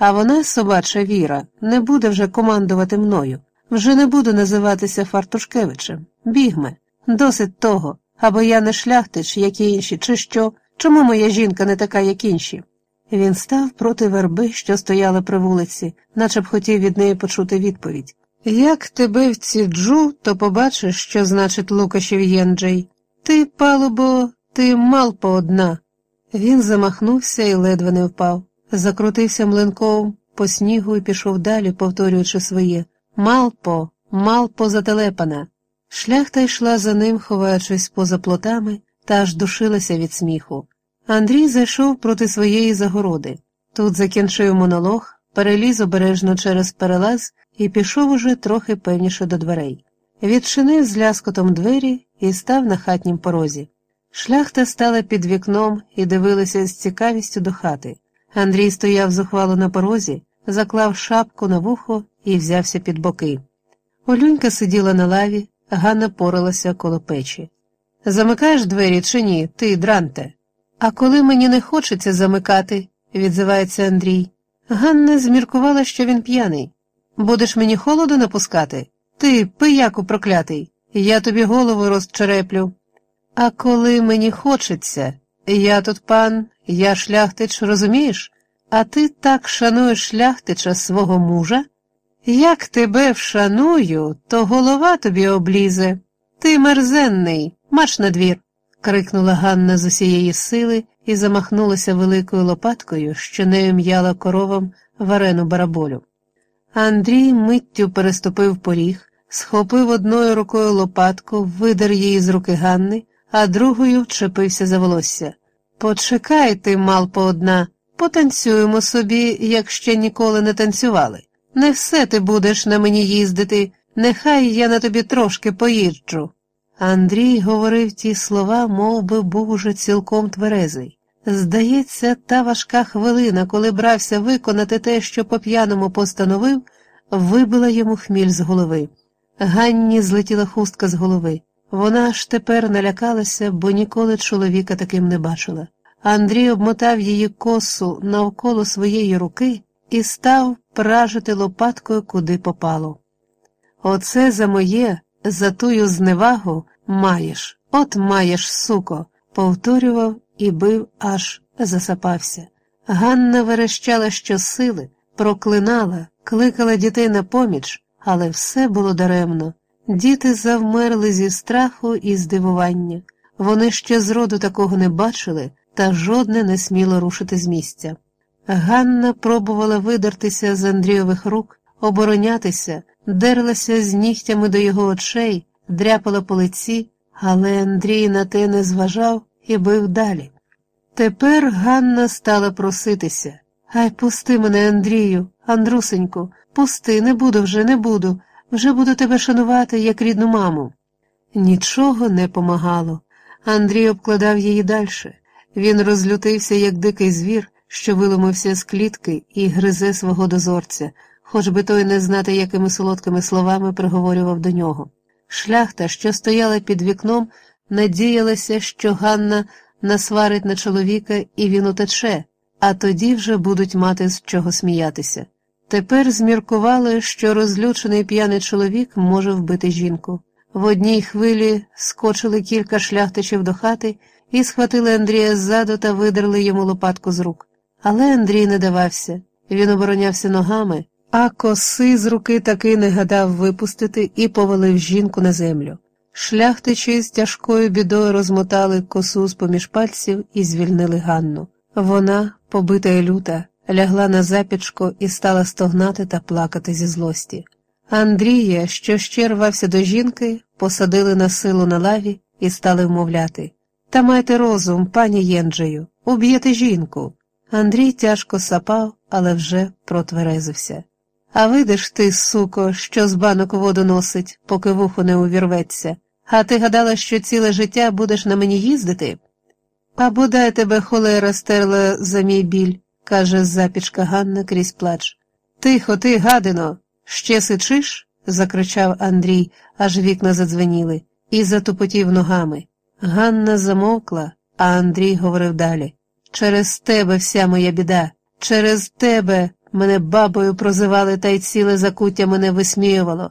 А вона, собача Віра, не буде вже командувати мною, вже не буду називатися Фартушкевичем. Бігме, досить того, або я не шляхтич, як і інші, чи що, чому моя жінка не така, як інші? Він став проти верби, що стояла при вулиці, наче б хотів від неї почути відповідь. Як тебе вціджу, то побачиш, що значить Лукашів Єнджей. Ти, палубо, ти малпо одна. Він замахнувся і ледве не впав, закрутився млинком по снігу і пішов далі, повторюючи своє Малпо, малпо зателепана. Шляхта йшла за ним, ховаючись поза плотами, та аж душилася від сміху. Андрій зайшов проти своєї загороди. Тут закінчив монолог, переліз обережно через перелаз і пішов уже трохи певніше до дверей. Відчинив з ляскотом двері і став на хатнім порозі. Шляхта стала під вікном і дивилася з цікавістю до хати. Андрій стояв зухвало на порозі, заклав шапку на вухо і взявся під боки. Олюнька сиділа на лаві, Ганна поралася коло печі. Замикаєш двері чи ні, ти, дранте? А коли мені не хочеться замикати, відзивається Андрій. Ганна зміркувала, що він п'яний. Будеш мені холоду напускати? Ти, пияку проклятий, я тобі голову розчереплю. А коли мені хочеться, я тут пан, я шляхтич, розумієш? А ти так шануєш шляхтича свого мужа? Як тебе вшаную, то голова тобі облізе. Ти мерзенний, марш на двір!» – крикнула Ганна з усієї сили і замахнулася великою лопаткою, що нею м'яла коровам варену бараболю. Андрій миттю переступив поріг, схопив одною рукою лопатку, видер її з руки Ганни, а другою вчепився за волосся. Почекай ти, малпо одна, потанцюємо собі, як ще ніколи не танцювали. Не все ти будеш на мені їздити, нехай я на тобі трошки поїжджу. Андрій говорив ті слова, мов би був уже цілком тверезий. Здається, та важка хвилина, коли брався виконати те, що по п'яному постановив, вибила йому хміль з голови. Ганні злетіла хустка з голови. Вона аж тепер налякалася, бо ніколи чоловіка таким не бачила. Андрій обмотав її косу навколо своєї руки і став пражити лопаткою, куди попало. Оце за моє, за тую зневагу маєш, от маєш, суко, повторював і бив, аж засапався. Ганна верещала щосили, проклинала, кликала дітей на поміч, але все було даремно. Діти завмерли зі страху і здивування. Вони ще зроду такого не бачили, та жодне не сміло рушити з місця. Ганна пробувала видертися з Андрійових рук, оборонятися, дерлася з нігтями до його очей, дряпала по лиці, але Андрій на те не зважав і бив далі. Тепер Ганна стала проситися. Ай, пусти мене, Андрію, Андрусеньку, пусти, не буду вже, не буду, вже буду тебе шанувати, як рідну маму. Нічого не помагало. Андрій обкладав її далі. Він розлютився, як дикий звір, що виломився з клітки і гризе свого дозорця, хоч би той не знати, якими солодкими словами приговорював до нього. Шляхта, що стояла під вікном, надіялася, що Ганна насварить на чоловіка і він утече, а тоді вже будуть мати з чого сміятися. Тепер зміркували, що розлючений п'яний чоловік може вбити жінку. В одній хвилі скочили кілька шляхтичів до хати і схватили Андрія ззаду та видерли йому лопатку з рук. Але Андрій не давався, він оборонявся ногами, а коси з руки таки не гадав випустити і повалив жінку на землю. Шляхтичі з тяжкою бідою розмотали косу з поміж пальців і звільнили Ганну. Вона, побита і люта, лягла на запічко і стала стогнати та плакати зі злості. Андрія, що ще рвався до жінки, посадили на силу на лаві і стали вмовляти Та майте розум, пані Єнджею, уб'єте жінку. Андрій тяжко сапав, але вже протверезився. А видиш ти, суко, що з банок воду носить, поки вухо не увірветься, а ти гадала, що ціле життя будеш на мені їздити? А бодай тебе холера стерла за мій біль, каже запічка Ганна крізь плач. Тихо, ти, гадино, ще сичиш? закричав Андрій, аж вікна задзвеніли, і затупотів ногами. Ганна замовкла, а Андрій говорив далі. Через тебе вся моя біда, через тебе Мене бабою прозивали та й ціле закуття мене висміювало.